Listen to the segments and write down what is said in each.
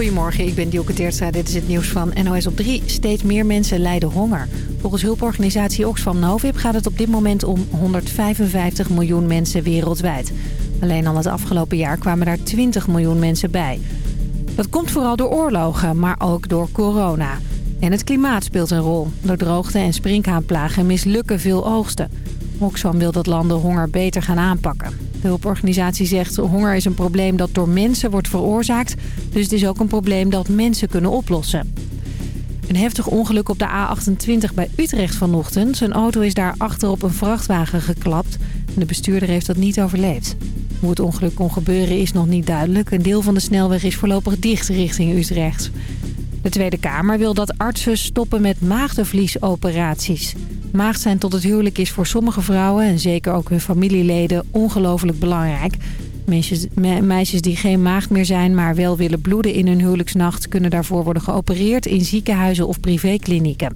Goedemorgen, ik ben Dielke Teertstra. Dit is het nieuws van NOS op 3. Steeds meer mensen lijden honger. Volgens hulporganisatie Oxfam Novib gaat het op dit moment om 155 miljoen mensen wereldwijd. Alleen al het afgelopen jaar kwamen daar 20 miljoen mensen bij. Dat komt vooral door oorlogen, maar ook door corona. En het klimaat speelt een rol. Door droogte en sprinkhaanplagen mislukken veel oogsten. Oxfam wil dat landen honger beter gaan aanpakken. De hulporganisatie zegt honger is een probleem dat door mensen wordt veroorzaakt. Dus het is ook een probleem dat mensen kunnen oplossen. Een heftig ongeluk op de A28 bij Utrecht vanochtend. Zijn auto is daar achterop een vrachtwagen geklapt. De bestuurder heeft dat niet overleefd. Hoe het ongeluk kon gebeuren is nog niet duidelijk. Een deel van de snelweg is voorlopig dicht richting Utrecht. De Tweede Kamer wil dat artsen stoppen met maagdenvliesoperaties. Maagd zijn tot het huwelijk is voor sommige vrouwen en zeker ook hun familieleden ongelooflijk belangrijk. Meisjes, meisjes die geen maagd meer zijn, maar wel willen bloeden in hun huwelijksnacht... kunnen daarvoor worden geopereerd in ziekenhuizen of privéklinieken.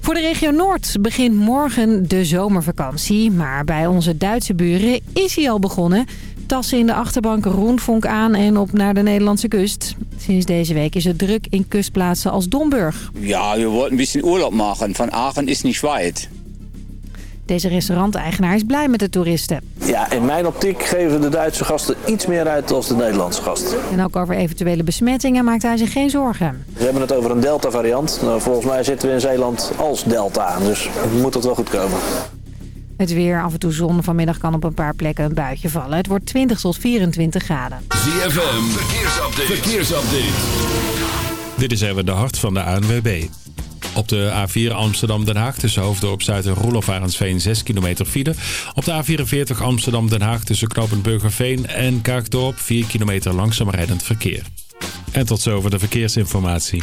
Voor de regio Noord begint morgen de zomervakantie. Maar bij onze Duitse buren is hij al begonnen tassen in de achterbank Roenvonk aan en op naar de Nederlandse kust. Sinds deze week is het druk in kustplaatsen als Domburg. Ja, we willen een beetje urlaub maken. Van Aachen is niet weit. Deze restauranteigenaar is blij met de toeristen. Ja, in mijn optiek geven de Duitse gasten iets meer uit dan de Nederlandse gasten. En ook over eventuele besmettingen maakt hij zich geen zorgen. We hebben het over een Delta-variant. Nou, volgens mij zitten we in Zeeland als Delta, dus moet dat wel goed komen. Het weer, af en toe zon. Vanmiddag kan op een paar plekken een buitje vallen. Het wordt 20 tot 24 graden. ZFM, verkeersupdate. verkeersupdate. Dit is even de hart van de ANWB. Op de A4 Amsterdam-Den Haag tussen Hoofddorp Zuid en Roelof Arendsveen 6 kilometer file. Op de A44 Amsterdam-Den Haag tussen Knoopend Burgerveen en Kaagdorp 4 kilometer langzaam rijdend verkeer. En tot zover de verkeersinformatie.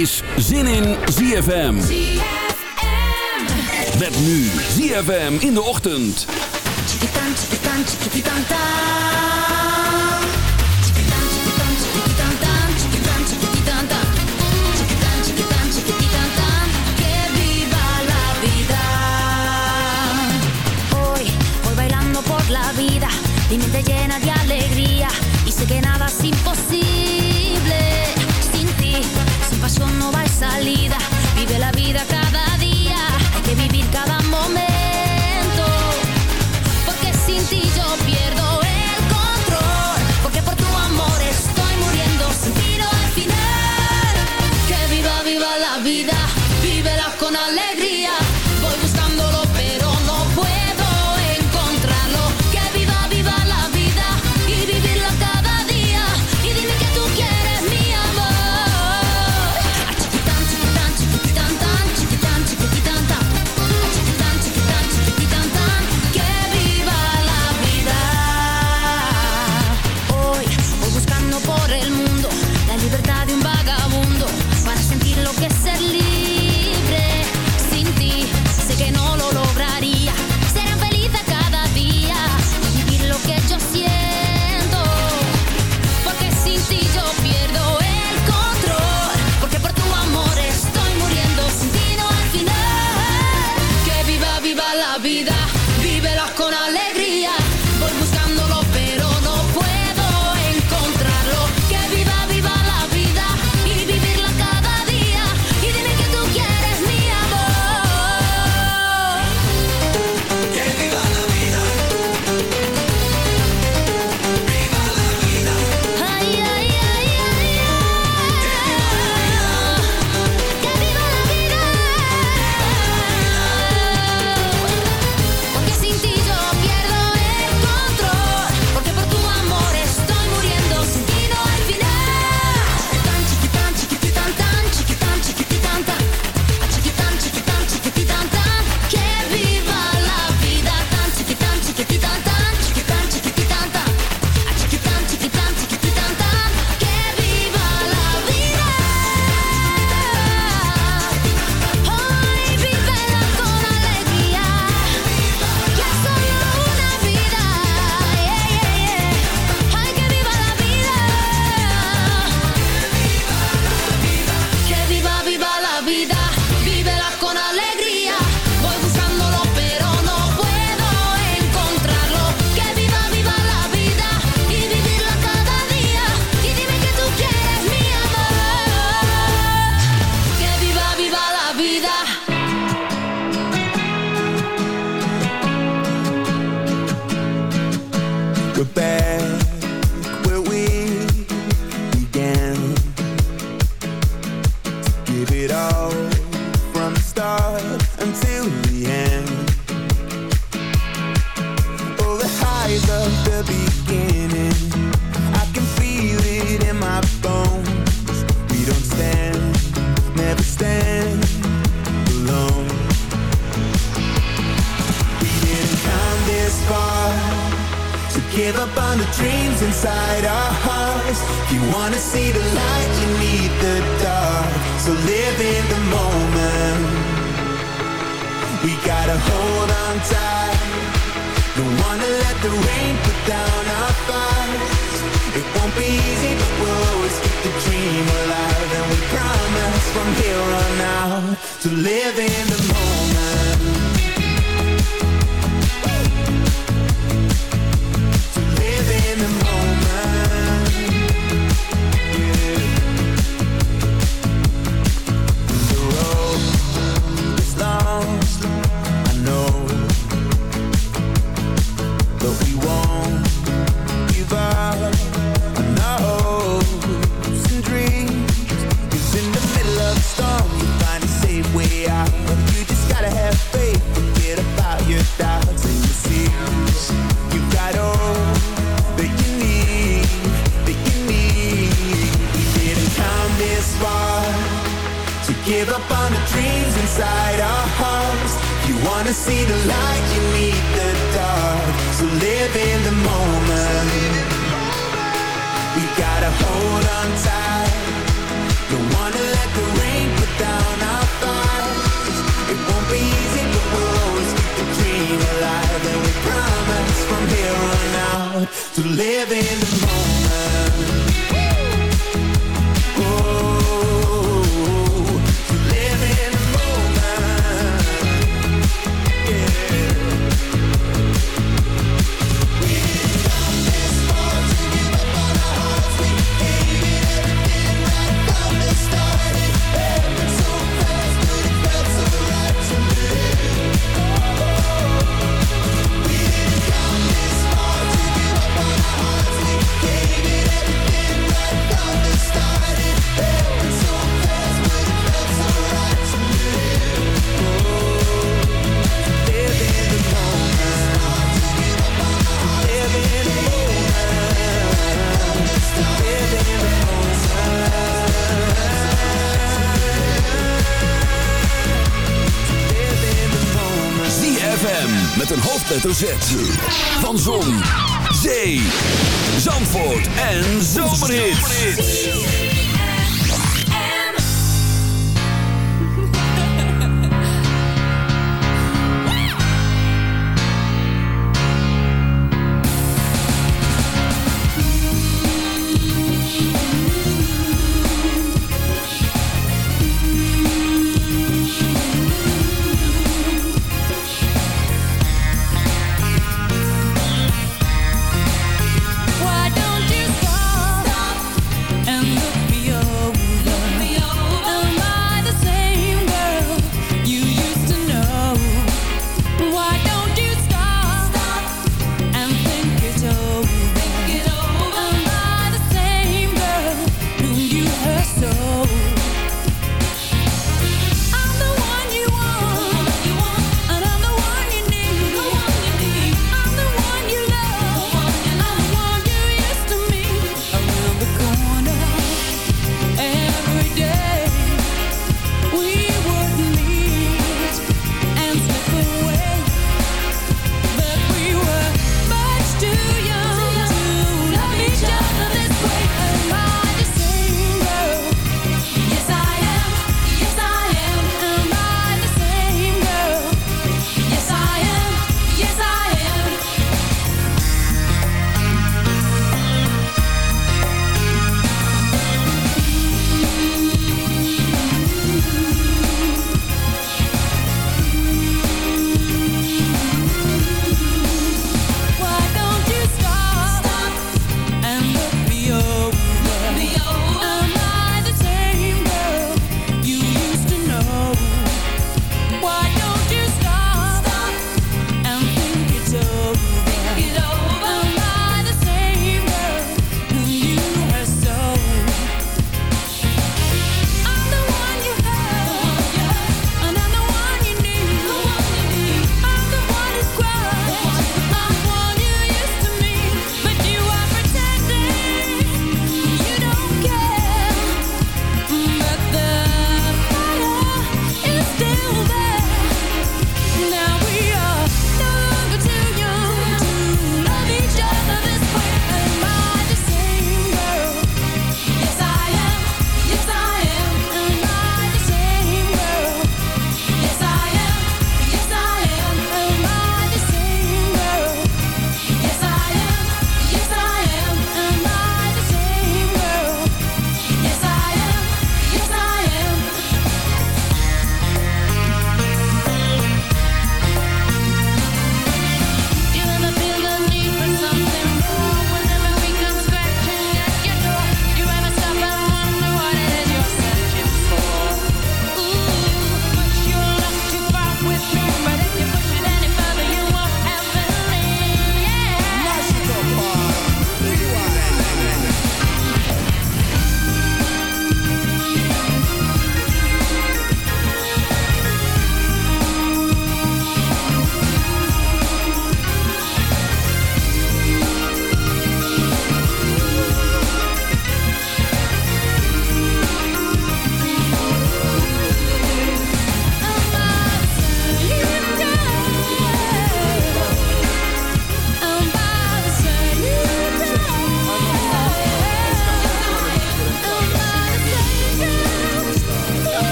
Is Zin in ZFM. Met nu ZFM in de ochtend. Chiquitán, chiquitán, chiquitán, tan. Chiquitán, chiquitán, chiquitán, tan. Chiquitán, chiquitán, tan. Chiquitán, chiquitán, chiquitán, tan. Que viva la vida. Hoy voy bailando por la vida, mi mente llena de alegría y sé que nada es imposible. eso no va salida. Vive la vida cada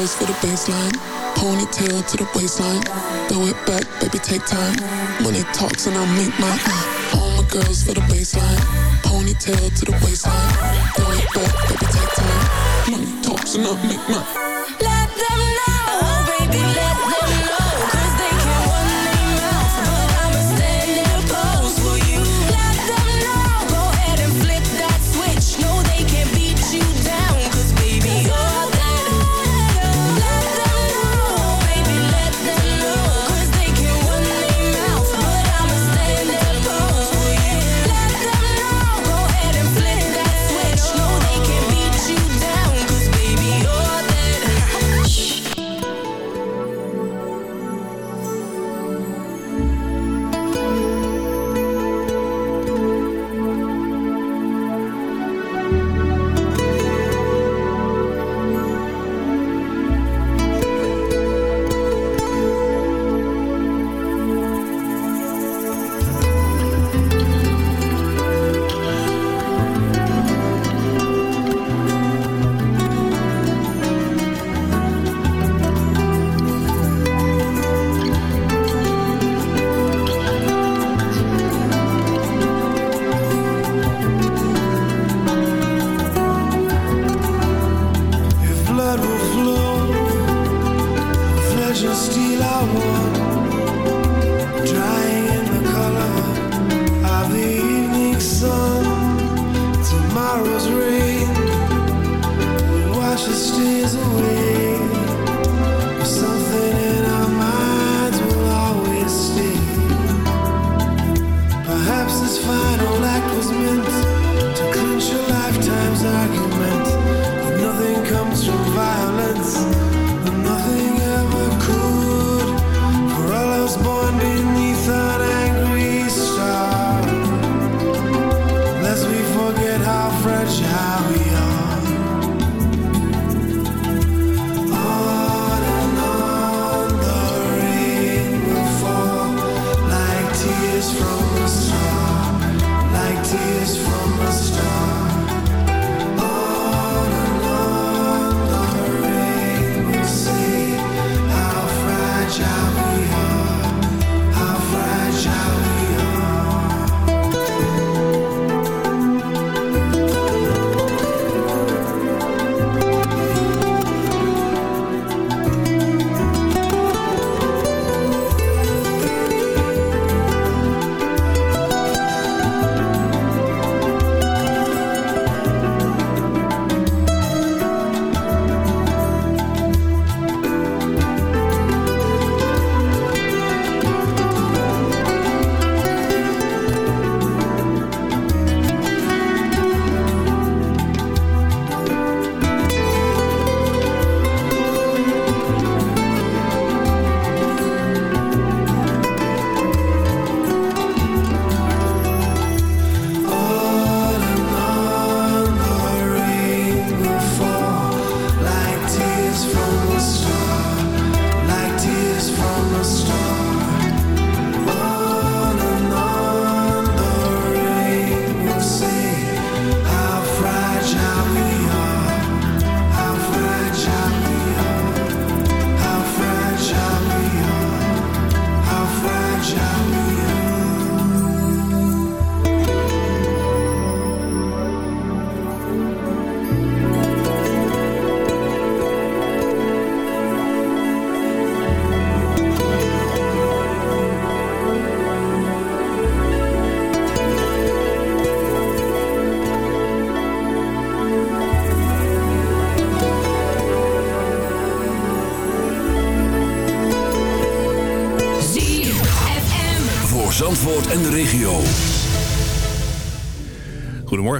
Girls for the baseline. Ponytail to the waistline. Throw it back, baby, take time. Money talks and I'll make mine. Uh, All my girls for the baseline. Ponytail to the waistline. Throw it back, baby, take time. Money talks and I'll make mine.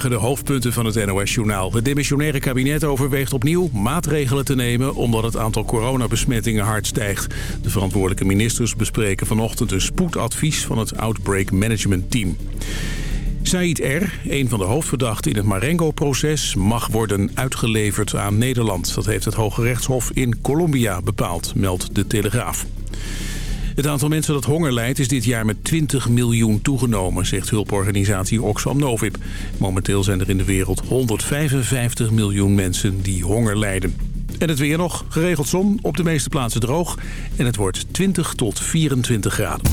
De hoofdpunten van het NOS-journaal. Het demissionaire kabinet overweegt opnieuw maatregelen te nemen... omdat het aantal coronabesmettingen hard stijgt. De verantwoordelijke ministers bespreken vanochtend een spoedadvies... van het Outbreak Management Team. Said R., een van de hoofdverdachten in het Marengo-proces... mag worden uitgeleverd aan Nederland. Dat heeft het Hoge Rechtshof in Colombia bepaald, meldt de Telegraaf. Het aantal mensen dat honger lijdt is dit jaar met 20 miljoen toegenomen, zegt hulporganisatie Oxfam Novib. Momenteel zijn er in de wereld 155 miljoen mensen die honger lijden. En het weer nog, geregeld zon, op de meeste plaatsen droog. En het wordt 20 tot 24 graden.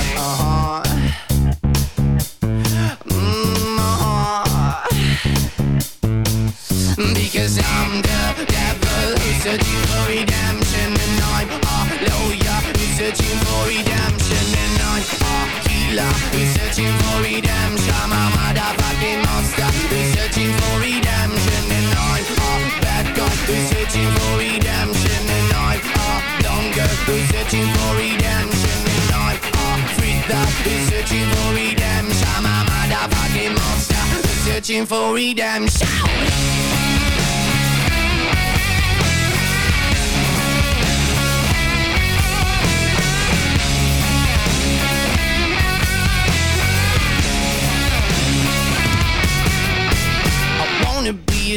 Searching for redemption And I'm a ah, lawyer who's searching for redemption And I'm a ah, healer who's searching for redemption. I'm a motherfucking monster who's searching for redemption And I'm a ah, bad guy who's searching for redemption And I'm a longer who's searching for redemption And I'm a freak who's searching for redemption. I'm a motherfucking monster who's searching for redemption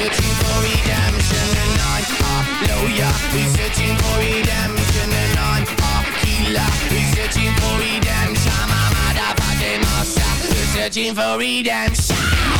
searching for redemption And I'm a lawyer. Who's searching for redemption And I'm a healer who's searching for redemption. I'm a motherfucking monster. Who's searching for redemption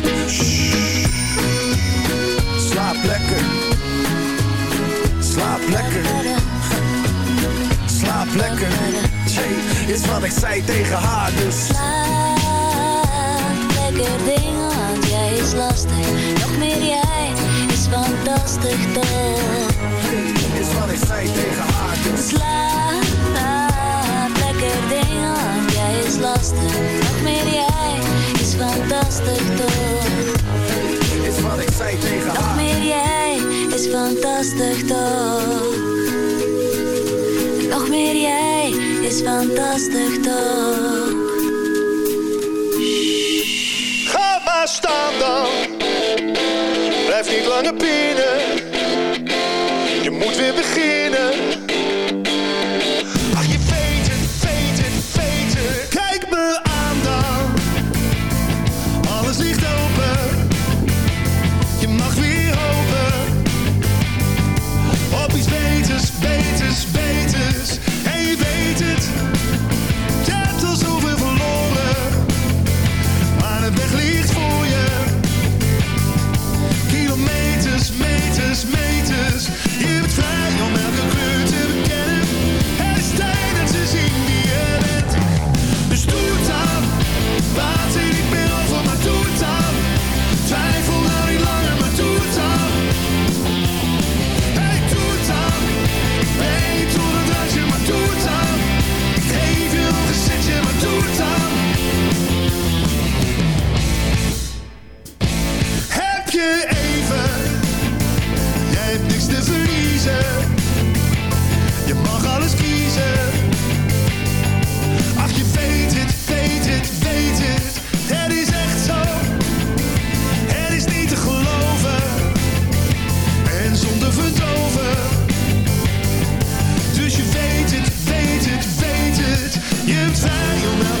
"Shh, Slaap lekker. Slaap lekker. Slaap lekker. Is wat ik zei tegen haar, dus. Slaap, lekker ding, want jij is lastig. Nog meer jij is fantastisch toch? Is wat ik zei tegen haar, dus. Slaap, lekker ding, want jij is lastig. Nog meer jij is fantastisch toch? Nog meer jij is fantastisch toch? Nog meer jij is fantastisch toch? Ga maar staan dan. Blijf niet langer pinnen. Je moet weer beginnen. you know.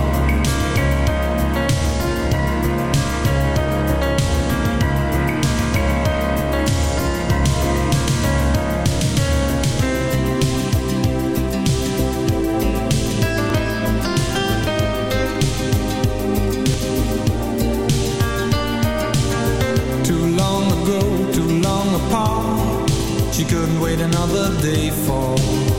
another day falls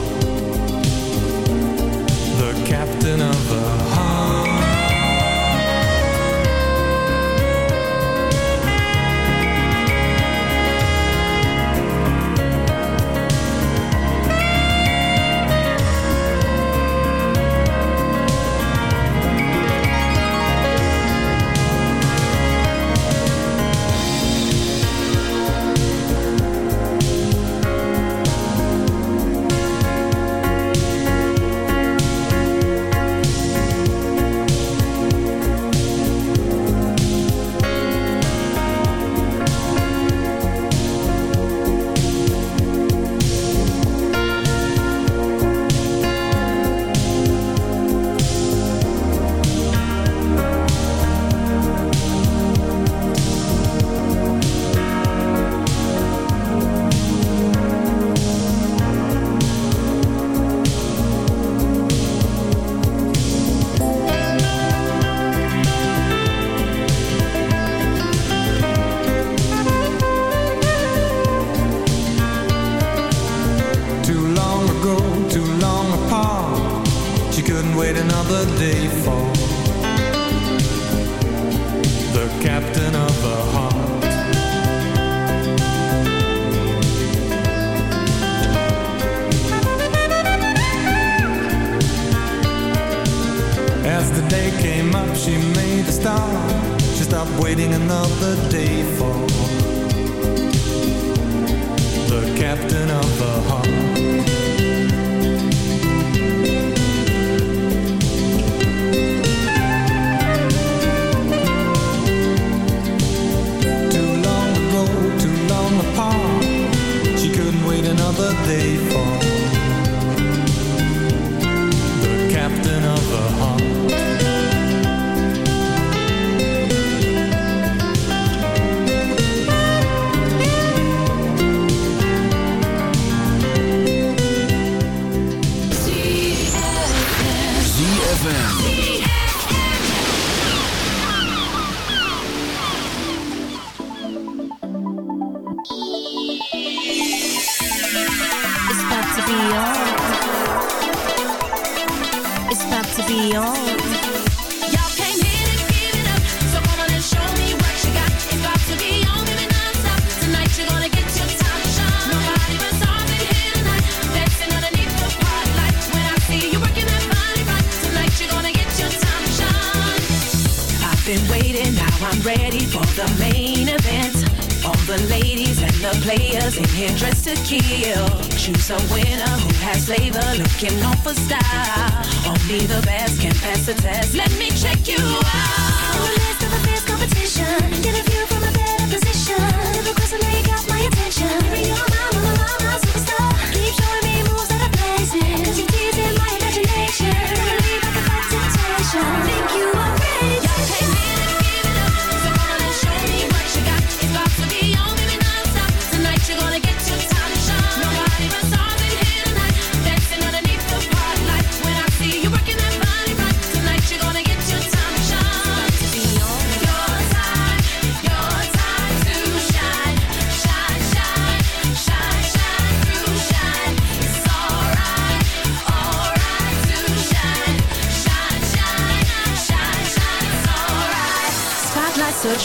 ZFM. The players in here dressed to kill. Choose a winner who has flavor, looking on for style. Only the best can pass the test. Let me check you out. The midst of a fierce competition, get a view from a better position. Never question now you got my attention. You're my, my, my, my, superstar. Keep showing me moves that are you're teasing my imagination. Think you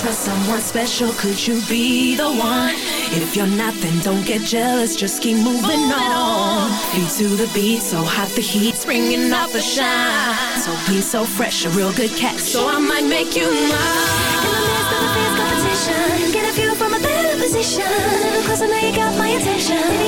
for someone special. Could you be the one? If you're not, then don't get jealous. Just keep moving on. Feet to the beat, so hot the heat's bringing out the shine. So clean, so fresh, a real good catch. So I might make you mine. In the midst of a fierce competition, get a view from a better position. Never question now you got my attention.